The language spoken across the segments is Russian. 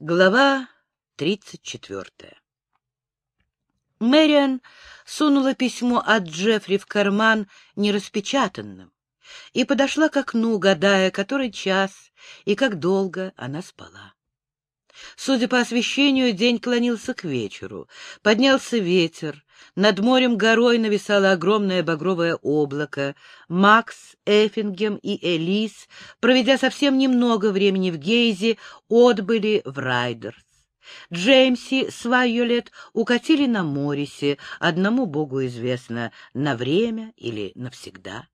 Глава тридцать четвертая Мэриан сунула письмо от Джеффри в карман нераспечатанным и подошла к окну, гадая, который час и как долго она спала. Судя по освещению, день клонился к вечеру. Поднялся ветер. Над морем горой нависало огромное багровое облако. Макс, Эффингем и Элис, проведя совсем немного времени в Гейзе, отбыли в Райдерс. Джеймси с Вайолет укатили на Морисе, одному богу известно, на время или навсегда.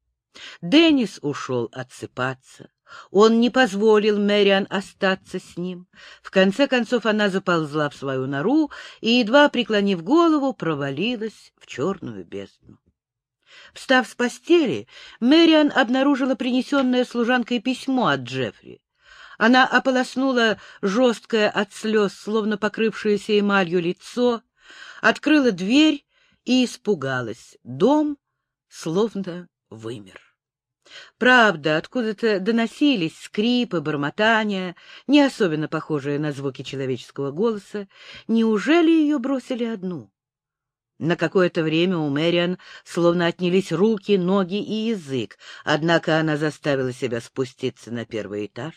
Деннис ушел отсыпаться. Он не позволил Мэриан остаться с ним. В конце концов она заползла в свою нору и, едва преклонив голову, провалилась в черную бездну. Встав с постели, Мэриан обнаружила принесенное служанкой письмо от Джеффри. Она ополоснула жесткое от слез, словно покрывшееся эмалью лицо, открыла дверь и испугалась. Дом словно вымер. Правда, откуда-то доносились скрипы, бормотания, не особенно похожие на звуки человеческого голоса. Неужели ее бросили одну? На какое-то время у Мэриан словно отнялись руки, ноги и язык, однако она заставила себя спуститься на первый этаж.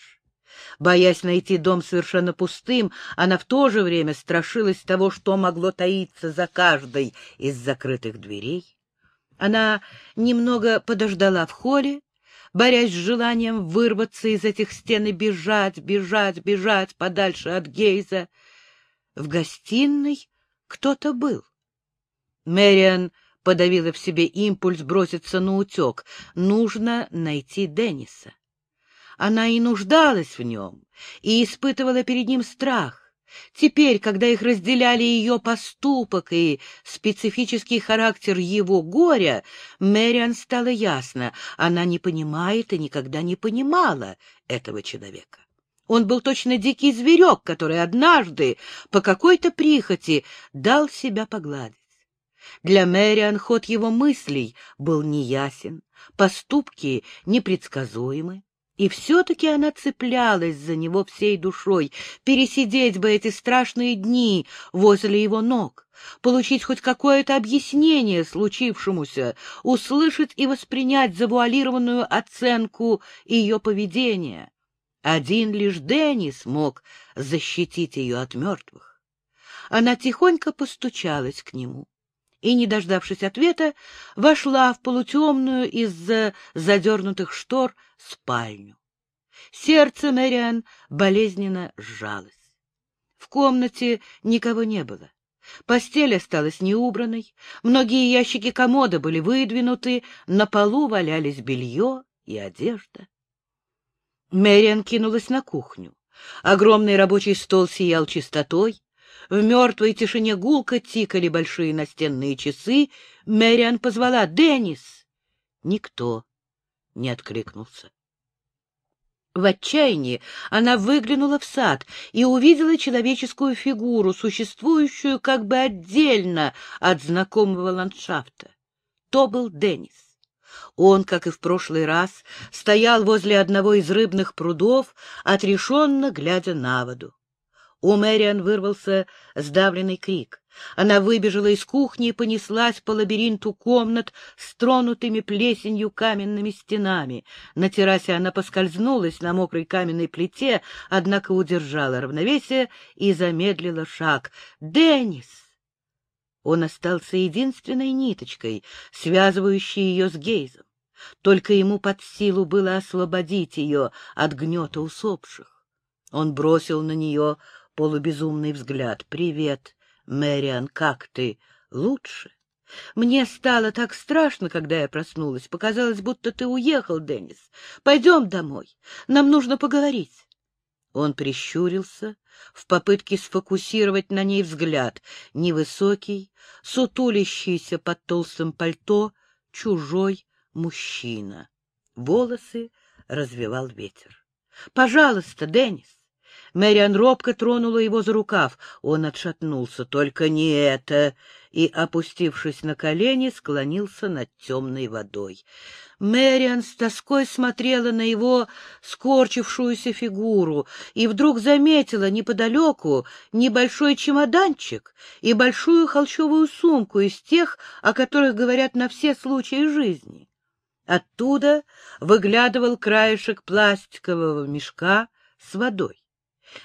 Боясь найти дом совершенно пустым, она в то же время страшилась того, что могло таиться за каждой из закрытых дверей. Она немного подождала в холле, борясь с желанием вырваться из этих стен и бежать, бежать, бежать подальше от Гейза. В гостиной кто-то был. Мэриан подавила в себе импульс броситься на утек. Нужно найти Денниса. Она и нуждалась в нем, и испытывала перед ним страх. Теперь, когда их разделяли ее поступок и специфический характер его горя, Мэриан стало ясно, она не понимает и никогда не понимала этого человека. Он был точно дикий зверек, который однажды по какой-то прихоти дал себя погладить. Для Мэриан ход его мыслей был неясен, поступки непредсказуемы. И все-таки она цеплялась за него всей душой, пересидеть бы эти страшные дни возле его ног, получить хоть какое-то объяснение случившемуся, услышать и воспринять завуалированную оценку ее поведения. Один лишь Деннис мог защитить ее от мертвых. Она тихонько постучалась к нему и, не дождавшись ответа, вошла в полутемную из-за задернутых штор спальню. Сердце Мэриан болезненно сжалось. В комнате никого не было. Постель осталась неубранной, многие ящики комода были выдвинуты, на полу валялись белье и одежда. Мэриан кинулась на кухню. Огромный рабочий стол сиял чистотой, в мертвой тишине гулко тикали большие настенные часы. Мэриан позвала «Деннис!» Никто не откликнулся. В отчаянии она выглянула в сад и увидела человеческую фигуру, существующую как бы отдельно от знакомого ландшафта. То был Деннис. Он, как и в прошлый раз, стоял возле одного из рыбных прудов, отрешенно глядя на воду. У Мэриан вырвался сдавленный крик. Она выбежала из кухни и понеслась по лабиринту комнат с тронутыми плесенью каменными стенами. На террасе она поскользнулась на мокрой каменной плите, однако удержала равновесие и замедлила шаг. «Деннис!» Он остался единственной ниточкой, связывающей ее с Гейзом. Только ему под силу было освободить ее от гнета усопших. Он бросил на нее полубезумный взгляд. «Привет, Мэриан, как ты? Лучше?» «Мне стало так страшно, когда я проснулась. Показалось, будто ты уехал, Деннис. Пойдем домой. Нам нужно поговорить». Он прищурился в попытке сфокусировать на ней взгляд. Невысокий, сутулящийся под толстым пальто, чужой мужчина. Волосы развивал ветер. — Пожалуйста, Деннис. Мэриан робко тронула его за рукав. Он отшатнулся. «Только не это!» И, опустившись на колени, склонился над темной водой. Мэриан с тоской смотрела на его скорчившуюся фигуру и вдруг заметила неподалеку небольшой чемоданчик и большую холщовую сумку из тех, о которых говорят на все случаи жизни. Оттуда выглядывал краешек пластикового мешка с водой.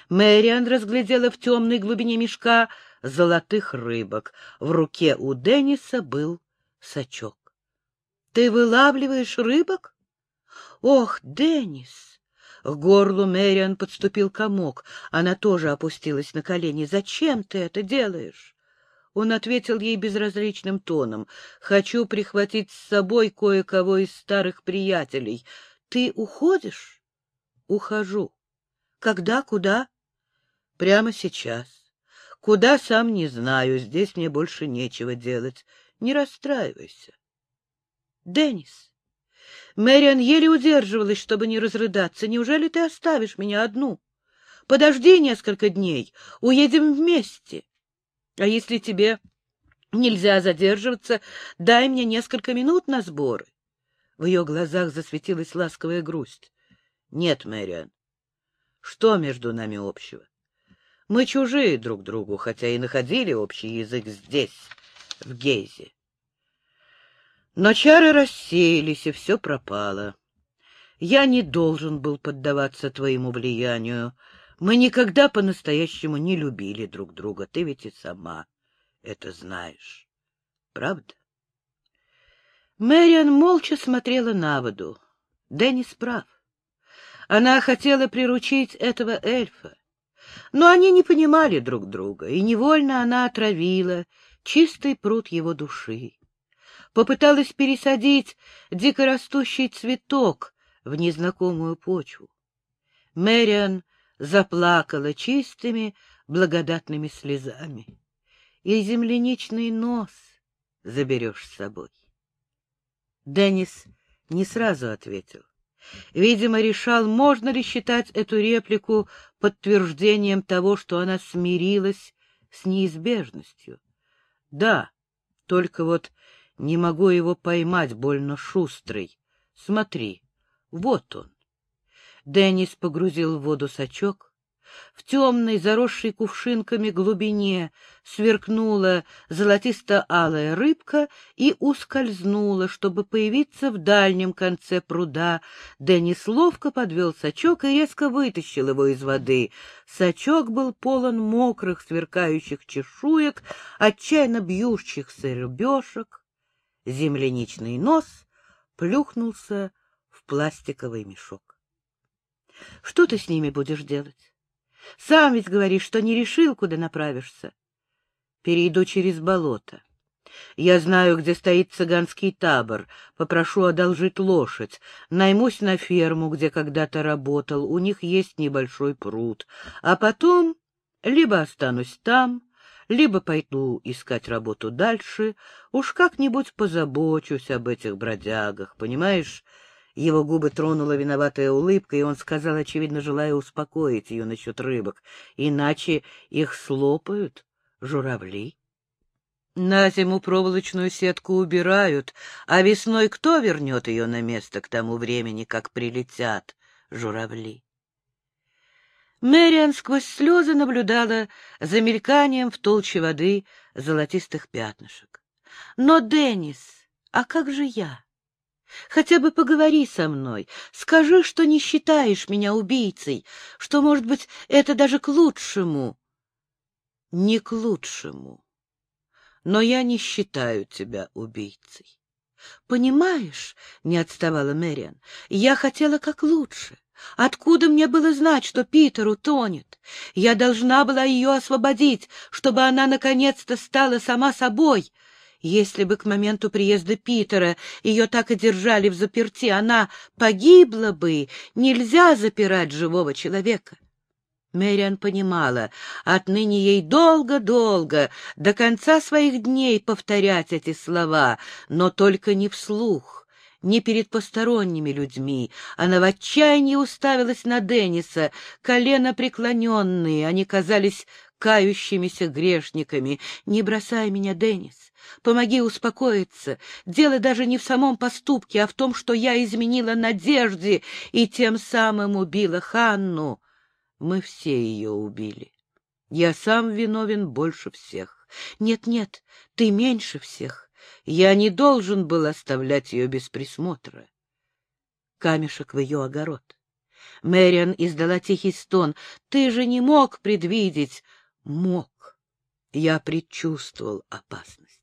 Мэриан разглядела в темной глубине мешка золотых рыбок. В руке у Денниса был сачок. — Ты вылавливаешь рыбок? — Ох, Деннис! К горлу Мэриан подступил комок. Она тоже опустилась на колени. — Зачем ты это делаешь? Он ответил ей безразличным тоном. — Хочу прихватить с собой кое-кого из старых приятелей. Ты уходишь? — Ухожу. Когда, куда? Прямо сейчас. Куда, сам не знаю. Здесь мне больше нечего делать. Не расстраивайся. Деннис. Мэриан еле удерживалась, чтобы не разрыдаться. Неужели ты оставишь меня одну? Подожди несколько дней. Уедем вместе. А если тебе нельзя задерживаться, дай мне несколько минут на сборы. В ее глазах засветилась ласковая грусть. Нет, Мэриан, что между нами общего? Мы чужие друг другу, хотя и находили общий язык здесь, в Гейзе. Но чары рассеялись, и все пропало. Я не должен был поддаваться твоему влиянию. Мы никогда по-настоящему не любили друг друга. Ты ведь и сама это знаешь. Правда? Мэриан молча смотрела на воду. Деннис прав. Она хотела приручить этого эльфа. Но они не понимали друг друга, и невольно она отравила чистый пруд его души. Попыталась пересадить дикорастущий цветок в незнакомую почву. Мэриан заплакала чистыми, благодатными слезами. И земляничный нос заберешь с собой. Деннис не сразу ответил. Видимо, решал, можно ли считать эту реплику подтверждением того, что она смирилась с неизбежностью. Да, только вот не могу его поймать, больно шустрый. Смотри, вот он. Деннис погрузил в воду сачок, в темной, заросшей кувшинками глубине сверкнула золотисто-алая рыбка и ускользнула, чтобы появиться в дальнем конце пруда. Деннис ловко подвел сачок и резко вытащил его из воды. Сачок был полон мокрых, сверкающих чешуек, отчаянно бьющихся рыбешек. Земляничный нос плюхнулся в пластиковый мешок. — Что ты с ними будешь делать? Сам ведь говоришь, что не решил, куда направишься. Перейду через болото. Я знаю, где стоит цыганский табор. Попрошу одолжить лошадь. Наймусь на ферму, где когда-то работал. У них есть небольшой пруд. А потом либо останусь там, либо пойду искать работу дальше. Уж как-нибудь позабочусь об этих бродягах, понимаешь? Его губы тронула виноватая улыбка, и он сказал, очевидно, желая успокоить ее насчет рыбок, иначе их слопают журавли. На зиму проволочную сетку убирают, а весной кто вернет ее на место к тому времени, как прилетят журавли? Мэриан сквозь слезы наблюдала за мельканием в толще воды золотистых пятнышек. Но, Деннис, а как же я? Хотя бы поговори со мной, скажи, что не считаешь меня убийцей, что, может быть, это даже к лучшему. Не к лучшему. Но я не считаю тебя убийцей. Понимаешь, — не отставала Мэриан, — я хотела как лучше. Откуда мне было знать, что Питер утонет? Я должна была ее освободить, чтобы она наконец-то стала сама собой. Если бы к моменту приезда Питера ее так и держали в заперти, она погибла бы. Нельзя запирать живого человека. Мэриан понимала, отныне ей долго-долго, до конца своих дней повторять эти слова, но только не вслух, не перед посторонними людьми. Она в отчаянии уставилась на Денниса, колено преклоненные, они казались кающимися грешниками. «Не бросай меня, Деннис, помоги успокоиться. Дело даже не в самом поступке, а в том, что я изменила Надежде и тем самым убила Ханну. Мы все ее убили. Я сам виновен больше всех. Нет-нет, ты меньше всех. Я не должен был оставлять ее без присмотра. Камешек в ее огород. Мэриан издала тихий стон. Ты же не мог предвидеть. Мог. Я предчувствовал опасность.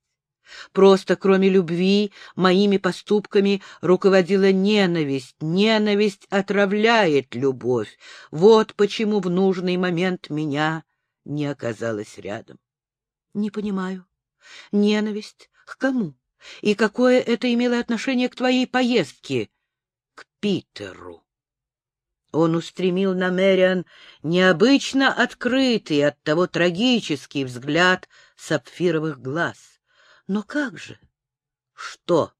Просто кроме любви моими поступками руководила ненависть. Ненависть отравляет любовь. Вот почему в нужный момент меня не оказалось рядом. Не понимаю. Ненависть к кому? И какое это имело отношение к твоей поездке? К Питеру. Он устремил на Мэриан необычно открытый, от того трагический взгляд сапфировых глаз. Но как же? Что,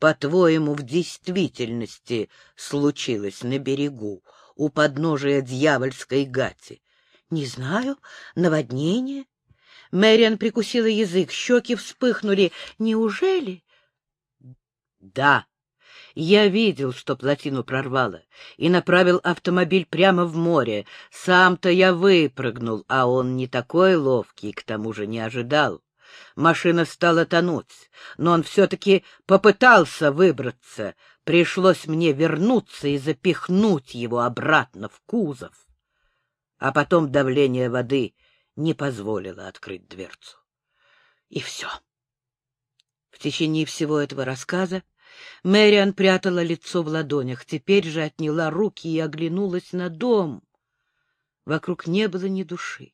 по-твоему, в действительности случилось на берегу, у подножия дьявольской гати? Не знаю, наводнение? Мэриан прикусила язык, щеки вспыхнули. Неужели? Да. Я видел, что плотину прорвало, и направил автомобиль прямо в море. Сам-то я выпрыгнул, а он не такой ловкий, к тому же не ожидал. Машина стала тонуть, но он все-таки попытался выбраться. Пришлось мне вернуться и запихнуть его обратно в кузов. А потом давление воды не позволило открыть дверцу. И все. В течение всего этого рассказа Мэриан прятала лицо в ладонях, теперь же отняла руки и оглянулась на дом. Вокруг не было ни души.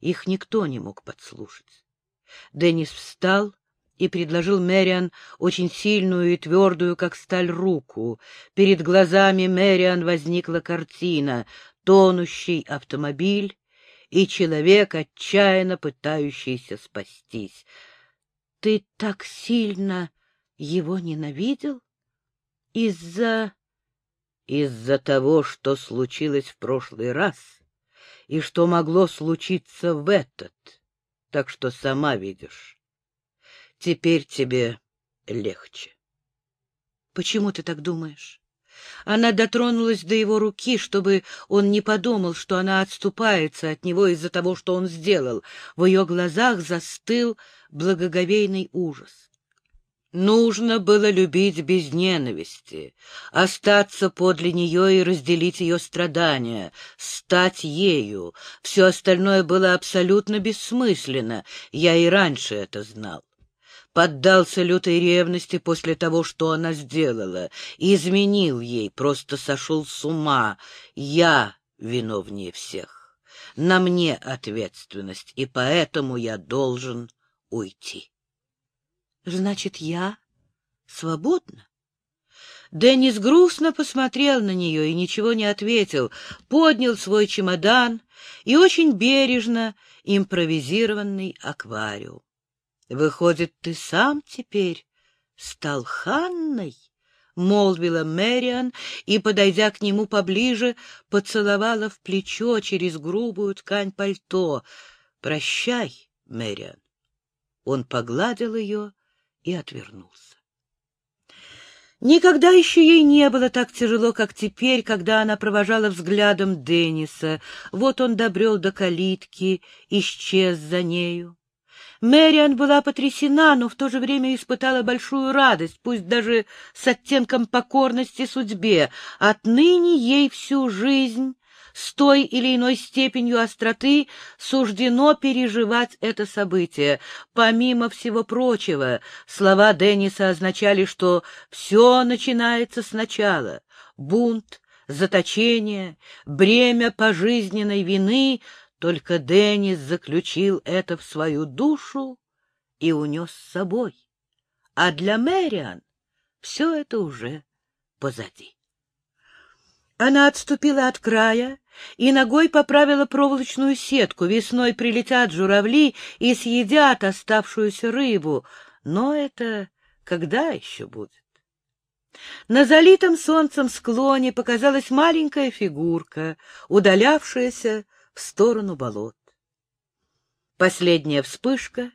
Их никто не мог подслушать. Деннис встал и предложил Мэриан очень сильную и твердую, как сталь, руку. Перед глазами Мэриан возникла картина — тонущий автомобиль и человек, отчаянно пытающийся спастись. — Ты так сильно его ненавидел? Из-за... Из-за того, что случилось в прошлый раз и что могло случиться в этот. Так что сама видишь. Теперь тебе легче. Почему ты так думаешь? Она дотронулась до его руки, чтобы он не подумал, что она отступается от него из-за того, что он сделал. В ее глазах застыл благоговейный ужас. Нужно было любить без ненависти, остаться подле нее и разделить ее страдания, стать ею. Все остальное было абсолютно бессмысленно, я и раньше это знал. Поддался лютой ревности после того, что она сделала, изменил ей, просто сошел с ума. Я виновнее всех. На мне ответственность, и поэтому я должен уйти. Значит, я свободна? Деннис грустно посмотрел на нее и ничего не ответил, поднял свой чемодан и очень бережно импровизированный аквариум. Выходит, ты сам теперь стал Ханной? — молвила Мэриан и, подойдя к нему поближе, поцеловала в плечо через грубую ткань пальто. — Прощай, Мэриан. Он погладил ее и отвернулся. Никогда еще ей не было так тяжело, как теперь, когда она провожала взглядом Денниса. Вот он добрел до калитки, исчез за нею. Мэриан была потрясена, но в то же время испытала большую радость, пусть даже с оттенком покорности судьбе. Отныне ей всю жизнь с той или иной степенью остроты суждено переживать это событие. Помимо всего прочего, слова Денниса означали, что все начинается сначала. Бунт, заточение, бремя пожизненной вины — только Деннис заключил это в свою душу и унес с собой. А для Мэриан все это уже позади. Она отступила от края и ногой поправила проволочную сетку. Весной прилетят журавли и съедят оставшуюся рыбу. Но это когда еще будет? На залитом солнцем склоне показалась маленькая фигурка, удалявшаяся в сторону болот. Последняя вспышка,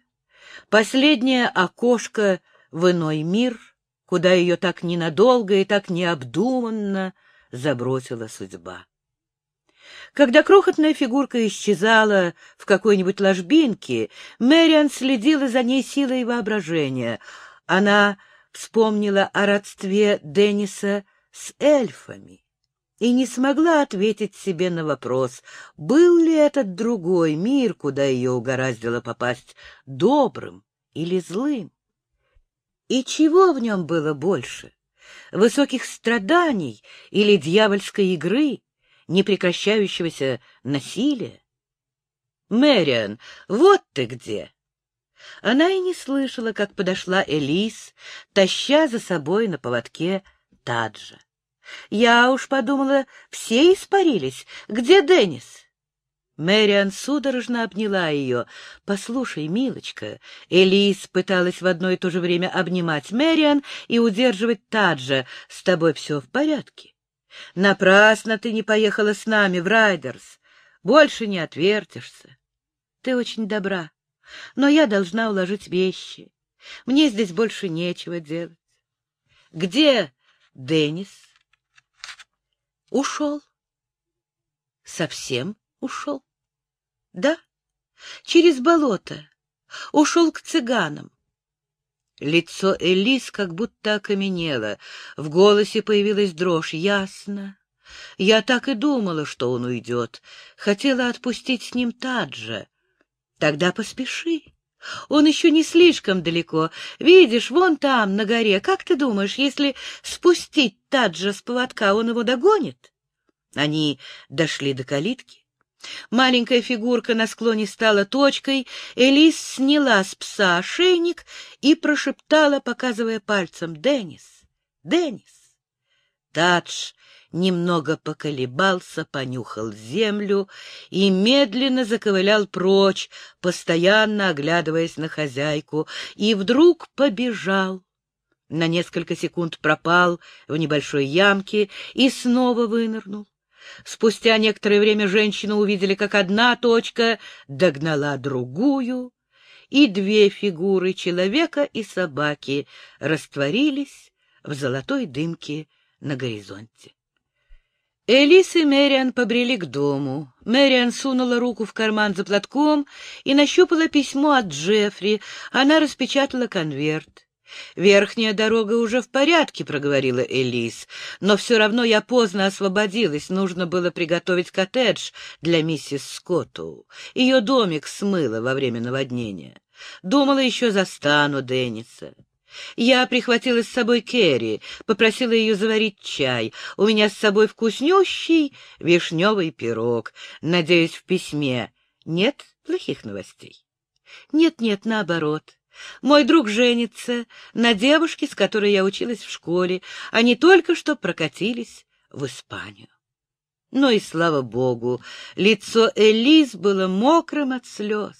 последнее окошко в иной мир, куда ее так ненадолго и так необдуманно забросила судьба. Когда крохотная фигурка исчезала в какой-нибудь ложбинке, Мэриан следила за ней силой воображения. Она вспомнила о родстве Денниса с эльфами и не смогла ответить себе на вопрос, был ли этот другой мир, куда ее угораздило попасть, добрым или злым. И чего в нем было больше? Высоких страданий или дьявольской игры, непрекращающегося насилия? «Мэриан, вот ты где!» Она и не слышала, как подошла Элис, таща за собой на поводке Таджа. Я уж подумала, все испарились. Где Деннис? Мэриан судорожно обняла ее. «Послушай, милочка». Элис пыталась в одно и то же время обнимать Мэриан и удерживать Таджа. «С тобой все в порядке. Напрасно ты не поехала с нами в Райдерс. Больше не отвертишься. Ты очень добра, но я должна уложить вещи. Мне здесь больше нечего делать. Где Деннис?» Ушел. Совсем ушел? Да, через болото. Ушел к цыганам. Лицо Элис как будто окаменело, в голосе появилась дрожь. Ясно. Я так и думала, что он уйдет. Хотела отпустить с ним Таджа. Тогда поспеши. Он еще не слишком далеко. Видишь, вон там, на горе. Как ты думаешь, если спустить Таджа с поводка, он его догонит? Они дошли до калитки. Маленькая фигурка на склоне стала точкой. Элис сняла с пса ошейник и прошептала, показывая пальцем, «Деннис! Деннис!» Тадж немного поколебался, понюхал землю и медленно заковылял прочь, постоянно оглядываясь на хозяйку, и вдруг побежал. На несколько секунд пропал в небольшой ямке и снова вынырнул. Спустя некоторое время женщины увидели, как одна точка догнала другую, и две фигуры человека и собаки растворились в золотой дымке на горизонте. Элис и Мэриан побрели к дому. Мэриан сунула руку в карман за платком и нащупала письмо от Джеффри. Она распечатала конверт. «Верхняя дорога уже в порядке», — проговорила Элис, «но все равно я поздно освободилась. Нужно было приготовить коттедж для миссис Скотту. Ее домик смыло во время наводнения. Думала, еще застану Денниса. Я прихватила с собой Керри, попросила ее заварить чай. У меня с собой вкуснющий вишневый пирог. Надеюсь, в письме нет плохих новостей? Нет-нет, наоборот. Мой друг женится на девушке, с которой я училась в школе. Они только что прокатились в Испанию. Но и слава богу, лицо Элис было мокрым от слез.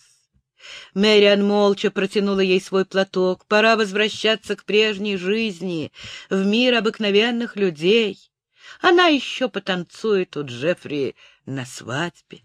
Мэриан молча протянула ей свой платок. Пора возвращаться к прежней жизни, в мир обыкновенных людей. Она еще потанцует у Джеффри на свадьбе.